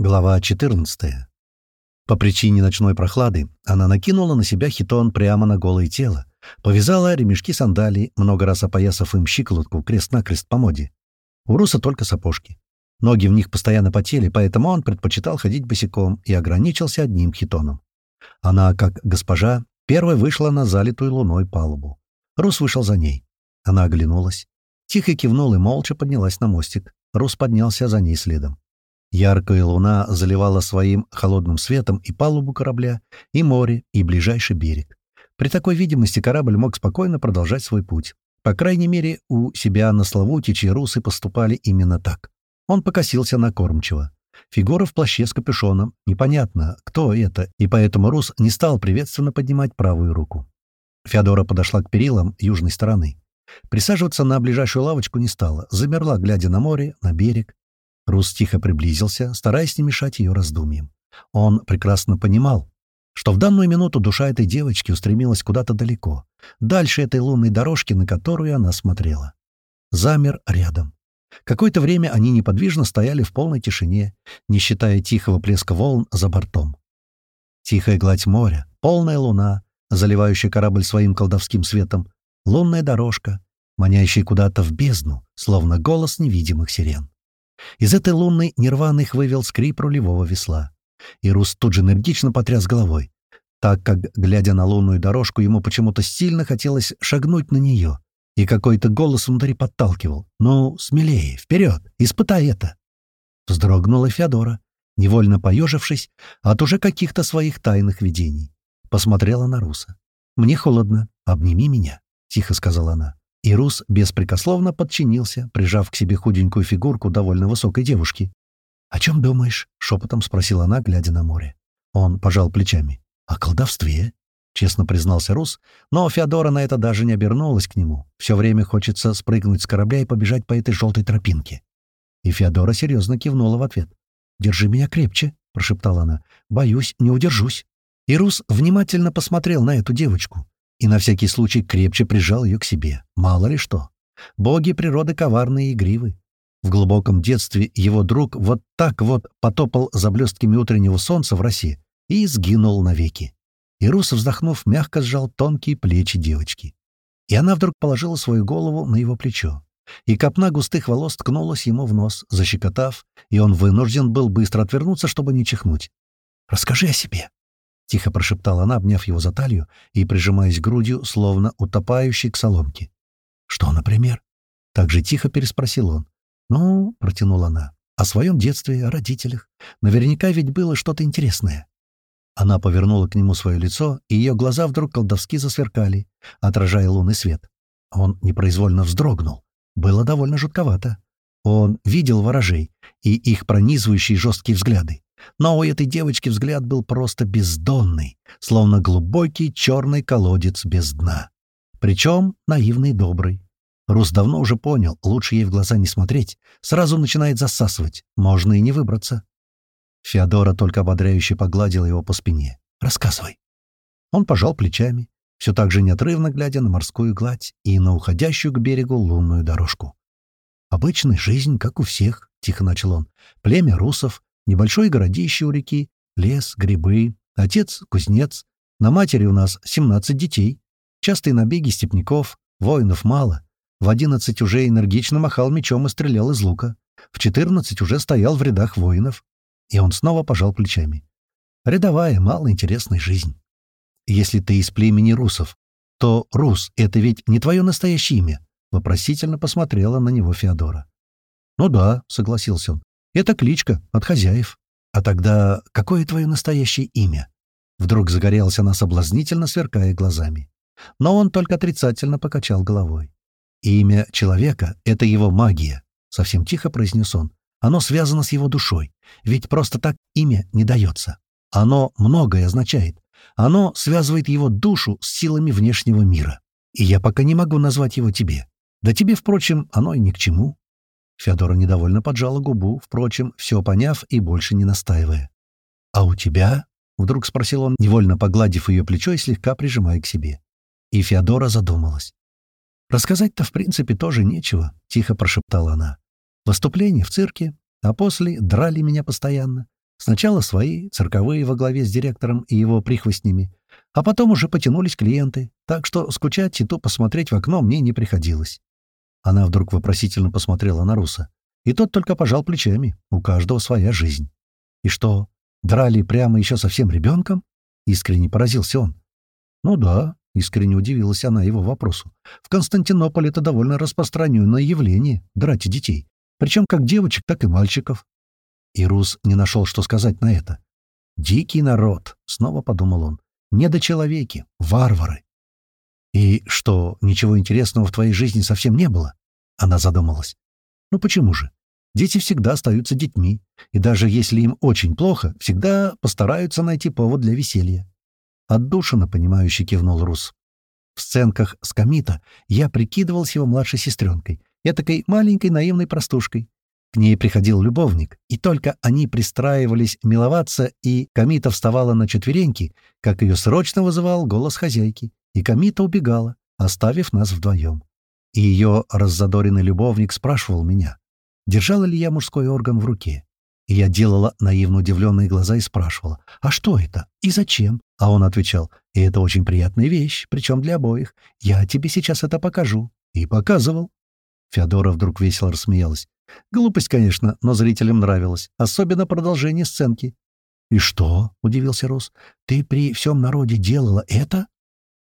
Глава 14. По причине ночной прохлады она накинула на себя хитон прямо на голое тело, повязала ремешки сандалий, много раз опоясав им щиколотку крест-накрест по моде. У Руса только сапожки. Ноги в них постоянно потели, поэтому он предпочитал ходить босиком и ограничился одним хитоном. Она, как госпожа, первой вышла на залитую луной палубу. Рус вышел за ней. Она оглянулась. Тихо кивнул и молча поднялась на мостик. Рус поднялся за ней следом. Яркая луна заливала своим холодным светом и палубу корабля, и море, и ближайший берег. При такой видимости корабль мог спокойно продолжать свой путь. По крайней мере, у себя на Славутиче русы поступали именно так. Он покосился на кормчего. Фигура в плаще с капюшоном. Непонятно, кто это, и поэтому Рус не стал приветственно поднимать правую руку. Феодора подошла к перилам южной стороны. Присаживаться на ближайшую лавочку не стала, замерла, глядя на море, на берег. Рус тихо приблизился, стараясь не мешать ее раздумьям. Он прекрасно понимал, что в данную минуту душа этой девочки устремилась куда-то далеко, дальше этой лунной дорожки, на которую она смотрела. Замер рядом. Какое-то время они неподвижно стояли в полной тишине, не считая тихого плеска волн за бортом. Тихая гладь моря, полная луна, заливающая корабль своим колдовским светом, лунная дорожка, манящая куда-то в бездну, словно голос невидимых сирен. Из этой лунной нирваны их вывел скрип рулевого весла. И Рус тут же энергично потряс головой, так как, глядя на лунную дорожку, ему почему-то сильно хотелось шагнуть на нее, и какой-то голос внутри подталкивал. «Ну, смелее, вперед, испытай это!» Вздрогнула Феодора, невольно поежившись от уже каких-то своих тайных видений. Посмотрела на Руса. «Мне холодно, обними меня», — тихо сказала она. И Рус беспрекословно подчинился, прижав к себе худенькую фигурку довольно высокой девушки. «О чем думаешь?» — шепотом спросила она, глядя на море. Он пожал плечами. «О колдовстве?» — честно признался Рус, но Феодора на это даже не обернулась к нему. Все время хочется спрыгнуть с корабля и побежать по этой желтой тропинке. И Феодора серьезно кивнула в ответ. «Держи меня крепче», — прошептала она. «Боюсь, не удержусь». И Рус внимательно посмотрел на эту девочку и на всякий случай крепче прижал ее к себе. Мало ли что. Боги природы коварные и игривы. В глубоком детстве его друг вот так вот потопал за блестками утреннего солнца в росе и сгинул навеки. И Рус, вздохнув, мягко сжал тонкие плечи девочки. И она вдруг положила свою голову на его плечо. И копна густых волос ткнулась ему в нос, защекотав, и он вынужден был быстро отвернуться, чтобы не чихнуть. «Расскажи о себе», — тихо прошептала она, обняв его за талию и прижимаясь грудью, словно утопающий к соломке. «Что, например?» — так же тихо переспросил он. «Ну», — протянула она, — «о своем детстве, о родителях. Наверняка ведь было что-то интересное». Она повернула к нему свое лицо, и ее глаза вдруг колдовски засверкали, отражая лунный свет. Он непроизвольно вздрогнул. Было довольно жутковато. Он видел ворожей и их пронизывающие жесткие взгляды. Но у этой девочки взгляд был просто бездонный, словно глубокий черный колодец без дна. Причем наивный и добрый. Рус давно уже понял, лучше ей в глаза не смотреть. Сразу начинает засасывать, можно и не выбраться. Феодора только ободряюще погладила его по спине. «Рассказывай». Он пожал плечами, все так же неотрывно глядя на морскую гладь и на уходящую к берегу лунную дорожку. «Обычная жизнь, как у всех», — тихо начал он. «Племя русов, Небольшое городище у реки, лес, грибы, отец — кузнец. На матери у нас 17 детей. Частые набеги степняков, воинов мало. В 11 уже энергично махал мечом и стрелял из лука. В 14 уже стоял в рядах воинов. И он снова пожал плечами. Рядовая, малоинтересная жизнь. Если ты из племени русов, то рус — это ведь не твое настоящее имя. Вопросительно посмотрела на него Феодора. «Ну да», — согласился он. Это кличка от хозяев. А тогда какое твое настоящее имя?» Вдруг загорелся она соблазнительно, сверкая глазами. Но он только отрицательно покачал головой. «Имя человека — это его магия», — совсем тихо произнес он. «Оно связано с его душой, ведь просто так имя не дается. Оно многое означает. Оно связывает его душу с силами внешнего мира. И я пока не могу назвать его тебе. Да тебе, впрочем, оно и ни к чему. Федора недовольно поджала губу, впрочем, все поняв и больше не настаивая. «А у тебя?» — вдруг спросил он, невольно погладив ее плечо и слегка прижимая к себе. И Феодора задумалась. «Рассказать-то, в принципе, тоже нечего», — тихо прошептала она. «Выступление в цирке, а после драли меня постоянно. Сначала свои, цирковые во главе с директором и его прихвостнями, а потом уже потянулись клиенты, так что скучать и то посмотреть в окно мне не приходилось. Она вдруг вопросительно посмотрела на Руса. И тот только пожал плечами. У каждого своя жизнь. «И что, драли прямо еще совсем ребенком?» Искренне поразился он. «Ну да», — искренне удивилась она его вопросу. «В Константинополе это довольно распространенное явление — драть детей. Причем как девочек, так и мальчиков». И Рус не нашел, что сказать на это. «Дикий народ», — снова подумал он. «Недочеловеки, варвары». «И что, ничего интересного в твоей жизни совсем не было?» Она задумалась. «Ну почему же? Дети всегда остаются детьми, и даже если им очень плохо, всегда постараются найти повод для веселья». Отдушина, понимающе кивнул Рус. В сценках с Камита я прикидывался его младшей сестренкой, такой маленькой наивной простушкой. К ней приходил любовник, и только они пристраивались миловаться, и Камита вставала на четвереньки, как ее срочно вызывал голос хозяйки, и Камита убегала, оставив нас вдвоем. И ее раззадоренный любовник спрашивал меня, держала ли я мужской орган в руке. И я делала наивно удивленные глаза и спрашивала, «А что это? И зачем?» А он отвечал, «И это очень приятная вещь, причем для обоих. Я тебе сейчас это покажу». И показывал. Феодора вдруг весело рассмеялась. Глупость, конечно, но зрителям нравилась, особенно продолжение сценки. «И что?» — удивился Рос. «Ты при всем народе делала это?»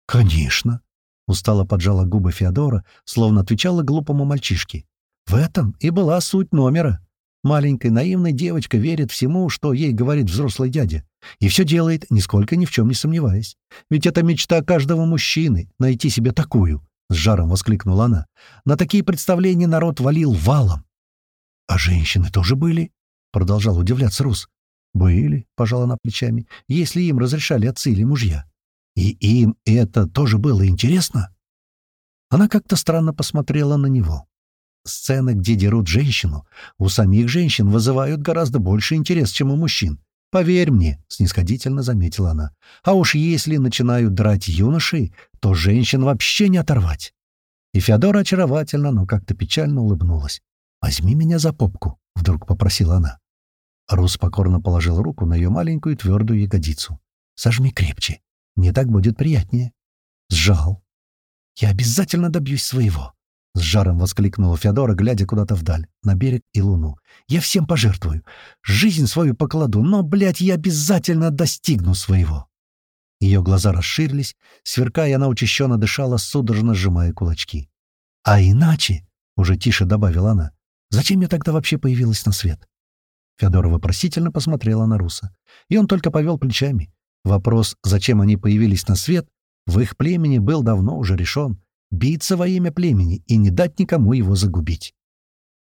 «Конечно!» — устало поджала губы Феодора, словно отвечала глупому мальчишке. «В этом и была суть номера. Маленькая наивная девочка верит всему, что ей говорит взрослый дядя, и все делает, нисколько ни в чем не сомневаясь. Ведь это мечта каждого мужчины — найти себе такую!» — с жаром воскликнула она. «На такие представления народ валил валом. «А женщины тоже были?» — продолжал удивляться Рус. «Были», — пожала она плечами, — «если им разрешали отцы или мужья. И им это тоже было интересно?» Она как-то странно посмотрела на него. Сцены, где дерут женщину, у самих женщин вызывают гораздо больше интерес, чем у мужчин. «Поверь мне», — снисходительно заметила она. «А уж если начинают драть юношей, то женщин вообще не оторвать». И Феодора очаровательно, но как-то печально улыбнулась. «Возьми меня за попку», — вдруг попросила она. Рус покорно положил руку на ее маленькую твердую ягодицу. «Сожми крепче. Мне так будет приятнее». Сжал. «Я обязательно добьюсь своего», — с жаром воскликнула Феодора, глядя куда-то вдаль, на берег и луну. «Я всем пожертвую. Жизнь свою покладу, но, блядь, я обязательно достигну своего». Ее глаза расширились, сверкая, она учащенно дышала, судорожно сжимая кулачки. «А иначе», — уже тише добавила она, Зачем я тогда вообще появилась на свет?» Федора вопросительно посмотрела на Руса. И он только повел плечами. Вопрос, зачем они появились на свет, в их племени был давно уже решен. Биться во имя племени и не дать никому его загубить.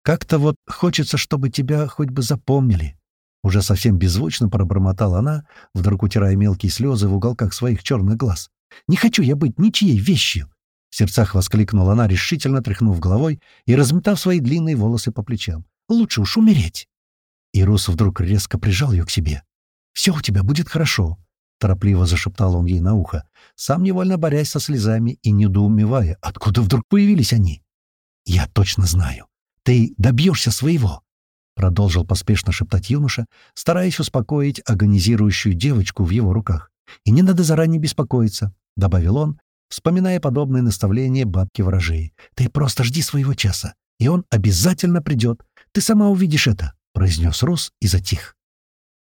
«Как-то вот хочется, чтобы тебя хоть бы запомнили». Уже совсем беззвучно пробормотала она, вдруг утирая мелкие слезы в уголках своих черных глаз. «Не хочу я быть ничьей вещью. В сердцах воскликнула она, решительно тряхнув головой и разметав свои длинные волосы по плечам. «Лучше уж умереть!» И вдруг резко прижал ее к себе. «Все у тебя будет хорошо», — торопливо зашептал он ей на ухо, сам невольно борясь со слезами и недоумевая, откуда вдруг появились они. «Я точно знаю. Ты добьешься своего», — продолжил поспешно шептать юноша, стараясь успокоить агонизирующую девочку в его руках. «И не надо заранее беспокоиться», — добавил он, вспоминая подобные наставления бабки-ворожей. «Ты просто жди своего часа, и он обязательно придет. Ты сама увидишь это», — произнес Рус и затих.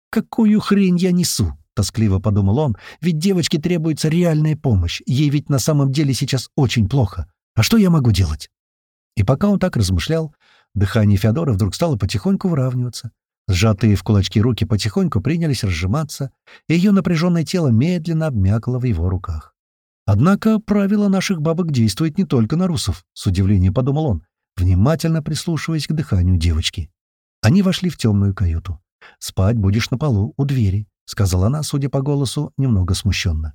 «Какую хрень я несу?» — тоскливо подумал он. «Ведь девочке требуется реальная помощь. Ей ведь на самом деле сейчас очень плохо. А что я могу делать?» И пока он так размышлял, дыхание Феодора вдруг стало потихоньку выравниваться. Сжатые в кулачки руки потихоньку принялись разжиматься, и ее напряженное тело медленно обмякло в его руках. Однако правило наших бабок действует не только на русов, с удивлением подумал он, внимательно прислушиваясь к дыханию девочки. Они вошли в темную каюту. «Спать будешь на полу, у двери», — сказала она, судя по голосу, немного смущенно.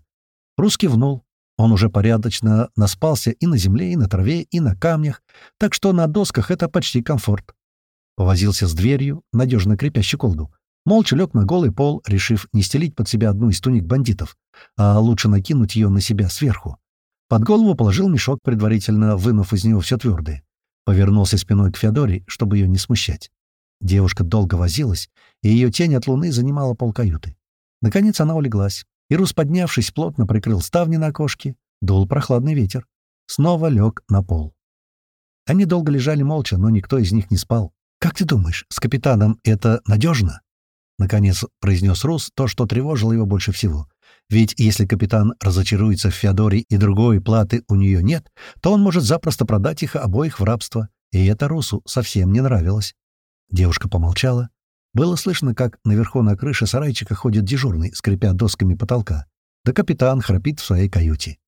Рус кивнул. Он уже порядочно наспался и на земле, и на траве, и на камнях, так что на досках это почти комфорт. Повозился с дверью, надежно крепя щеколду. Молча лег на голый пол, решив не стелить под себя одну из туник бандитов, а лучше накинуть ее на себя сверху. Под голову положил мешок, предварительно вынув из него все твердое. Повернулся спиной к Феодоре, чтобы ее не смущать. Девушка долго возилась, и ее тень от луны занимала полкаюты. Наконец она улеглась, и Рус, поднявшись, плотно прикрыл ставни на окошке, дул прохладный ветер. Снова лег на пол. Они долго лежали молча, но никто из них не спал. «Как ты думаешь, с капитаном это надежно?» Наконец произнес Рус то, что тревожило его больше всего. Ведь если капитан разочаруется в Феодоре и другой платы у нее нет, то он может запросто продать их обоих в рабство, и это Русу совсем не нравилось. Девушка помолчала. Было слышно, как наверху на крыше сарайчика ходит дежурный, скрипя досками потолка. Да капитан храпит в своей каюте.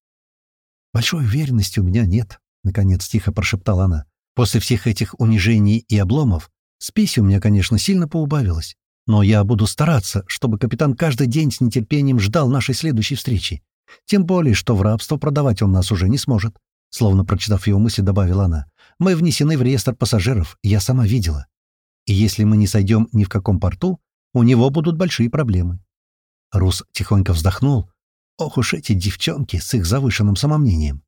«Большой уверенности у меня нет», — наконец тихо прошептала она. «После всех этих унижений и обломов спесь у меня, конечно, сильно поубавилась. Но я буду стараться, чтобы капитан каждый день с нетерпением ждал нашей следующей встречи. Тем более, что в рабство продавать он нас уже не сможет. Словно прочитав его мысли, добавила она. «Мы внесены в реестр пассажиров, я сама видела. Если мы не сойдем ни в каком порту, у него будут большие проблемы». Рус тихонько вздохнул. «Ох уж эти девчонки с их завышенным самомнением!»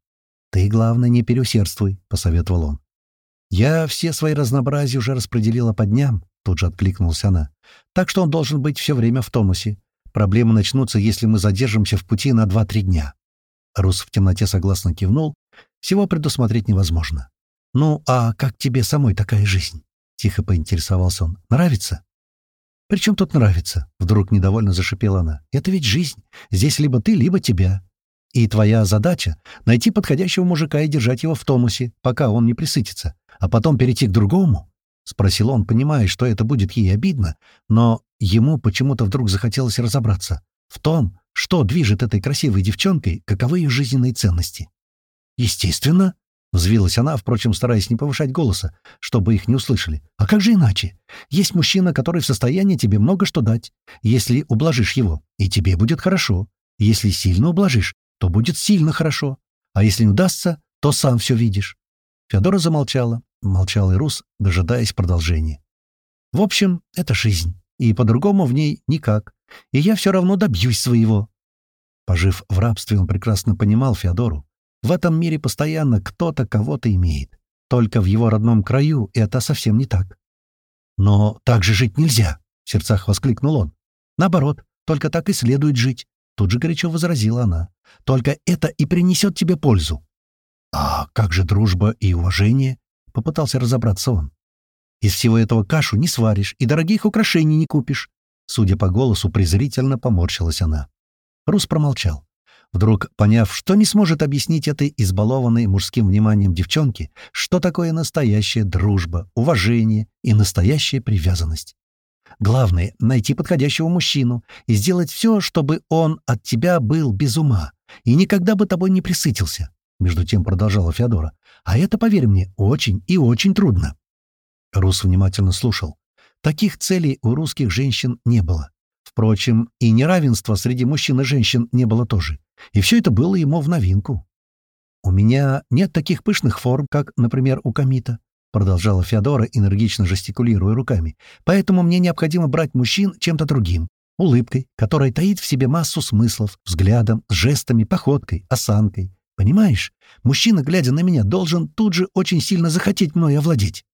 «Ты, главное, не переусердствуй», — посоветовал он. «Я все свои разнообразия уже распределила по дням. Тут же откликнулась она. «Так что он должен быть все время в тонусе. Проблемы начнутся, если мы задержимся в пути на 2-3 дня». Рус в темноте согласно кивнул. «Всего предусмотреть невозможно». «Ну, а как тебе самой такая жизнь?» Тихо поинтересовался он. «Нравится?» «При чем тут нравится?» Вдруг недовольно зашипела она. «Это ведь жизнь. Здесь либо ты, либо тебя. И твоя задача — найти подходящего мужика и держать его в тонусе, пока он не присытится, а потом перейти к другому, — спросил он, понимая, что это будет ей обидно, но ему почему-то вдруг захотелось разобраться в том, что движет этой красивой девчонкой, каковы ее жизненные ценности. «Естественно», — взвилась она, впрочем, стараясь не повышать голоса, чтобы их не услышали. «А как же иначе? Есть мужчина, который в состоянии тебе много что дать. Если ублажишь его, и тебе будет хорошо. Если сильно ублажишь, то будет сильно хорошо. А если не удастся, то сам все видишь». Феодора замолчала, Молчал и Рус, дожидаясь продолжения. «В общем, это жизнь, и по-другому в ней никак, и я все равно добьюсь своего». Пожив в рабстве, он прекрасно понимал Феодору. В этом мире постоянно кто-то кого-то имеет. Только в его родном краю это совсем не так. «Но так же жить нельзя!» — в сердцах воскликнул он. «Наоборот, только так и следует жить», — тут же горячо возразила она. «Только это и принесет тебе пользу». «А как же дружба и уважение?» — попытался разобраться он. «Из всего этого кашу не сваришь и дорогих украшений не купишь». Судя по голосу, презрительно поморщилась она. Рус промолчал. Вдруг, поняв, что не сможет объяснить этой избалованной мужским вниманием девчонке, что такое настоящая дружба, уважение и настоящая привязанность. Главное — найти подходящего мужчину и сделать все, чтобы он от тебя был без ума и никогда бы тобой не присытился. Между тем продолжала Феодора. А это, поверь мне, очень и очень трудно. Рус внимательно слушал. Таких целей у русских женщин не было. Впрочем, и неравенства среди мужчин и женщин не было тоже. И все это было ему в новинку. «У меня нет таких пышных форм, как, например, у Камита», продолжала Феодора, энергично жестикулируя руками. «Поэтому мне необходимо брать мужчин чем-то другим. Улыбкой, которая таит в себе массу смыслов, взглядом, жестами, походкой, осанкой. Понимаешь, мужчина, глядя на меня, должен тут же очень сильно захотеть мной овладеть.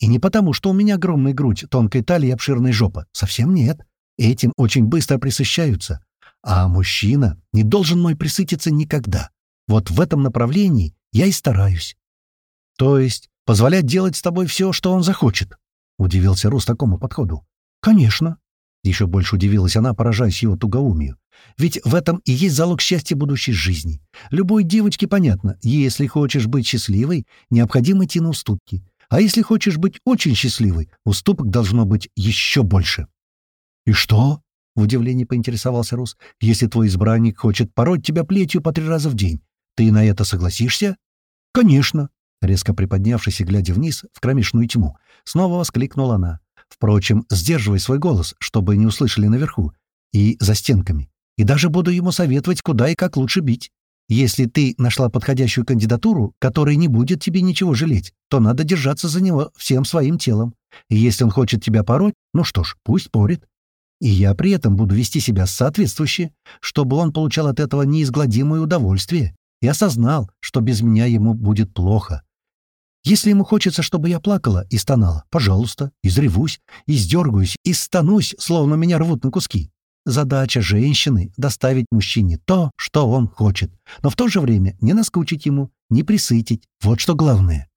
И не потому, что у меня огромная грудь, тонкая талия и обширная жопа. Совсем нет. Этим очень быстро присыщаются. А мужчина не должен мной присытиться никогда. Вот в этом направлении я и стараюсь. То есть позволять делать с тобой все, что он захочет? Удивился Рус такому подходу. Конечно. Еще больше удивилась она, поражаясь его тугоумию. Ведь в этом и есть залог счастья будущей жизни. Любой девочке понятно, если хочешь быть счастливой, необходимо идти на уступки. А если хочешь быть очень счастливой, уступок должно быть еще больше. «И что?» — в удивлении поинтересовался Рус. «Если твой избранник хочет пороть тебя плетью по три раза в день, ты на это согласишься?» «Конечно!» — резко приподнявшись и глядя вниз в кромешную тьму, снова воскликнула она. Впрочем, сдерживай свой голос, чтобы не услышали наверху и за стенками. И даже буду ему советовать, куда и как лучше бить. Если ты нашла подходящую кандидатуру, которая не будет тебе ничего жалеть, то надо держаться за него всем своим телом. И если он хочет тебя пороть, ну что ж, пусть порит. И я при этом буду вести себя соответствующе, чтобы он получал от этого неизгладимое удовольствие и осознал, что без меня ему будет плохо. Если ему хочется, чтобы я плакала и стонала, пожалуйста, изревусь, издергаюсь, и станусь, словно меня рвут на куски. Задача женщины — доставить мужчине то, что он хочет, но в то же время не наскучить ему, не присытить. Вот что главное.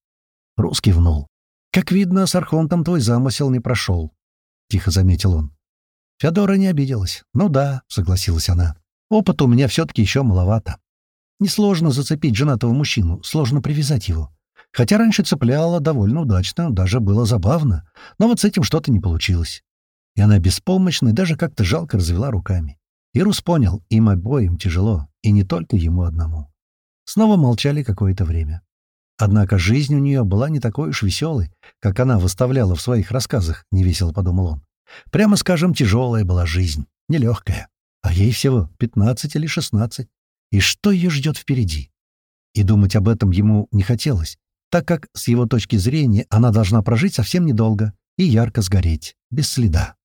Рус кивнул. «Как видно, с Архонтом твой замысел не прошел», — тихо заметил он. Феодора не обиделась. «Ну да», — согласилась она. «Опыта у меня все-таки еще маловато. Несложно зацепить женатого мужчину, сложно привязать его. Хотя раньше цепляла довольно удачно, даже было забавно, но вот с этим что-то не получилось. И она беспомощно и даже как-то жалко развела руками. Ирус понял, им обоим тяжело, и не только ему одному. Снова молчали какое-то время. Однако жизнь у нее была не такой уж веселой, как она выставляла в своих рассказах, невесело подумал он. Прямо скажем, тяжелая была жизнь, нелегкая. А ей всего 15 или 16. И что ее ждет впереди? И думать об этом ему не хотелось, так как, с его точки зрения, она должна прожить совсем недолго и ярко сгореть, без следа.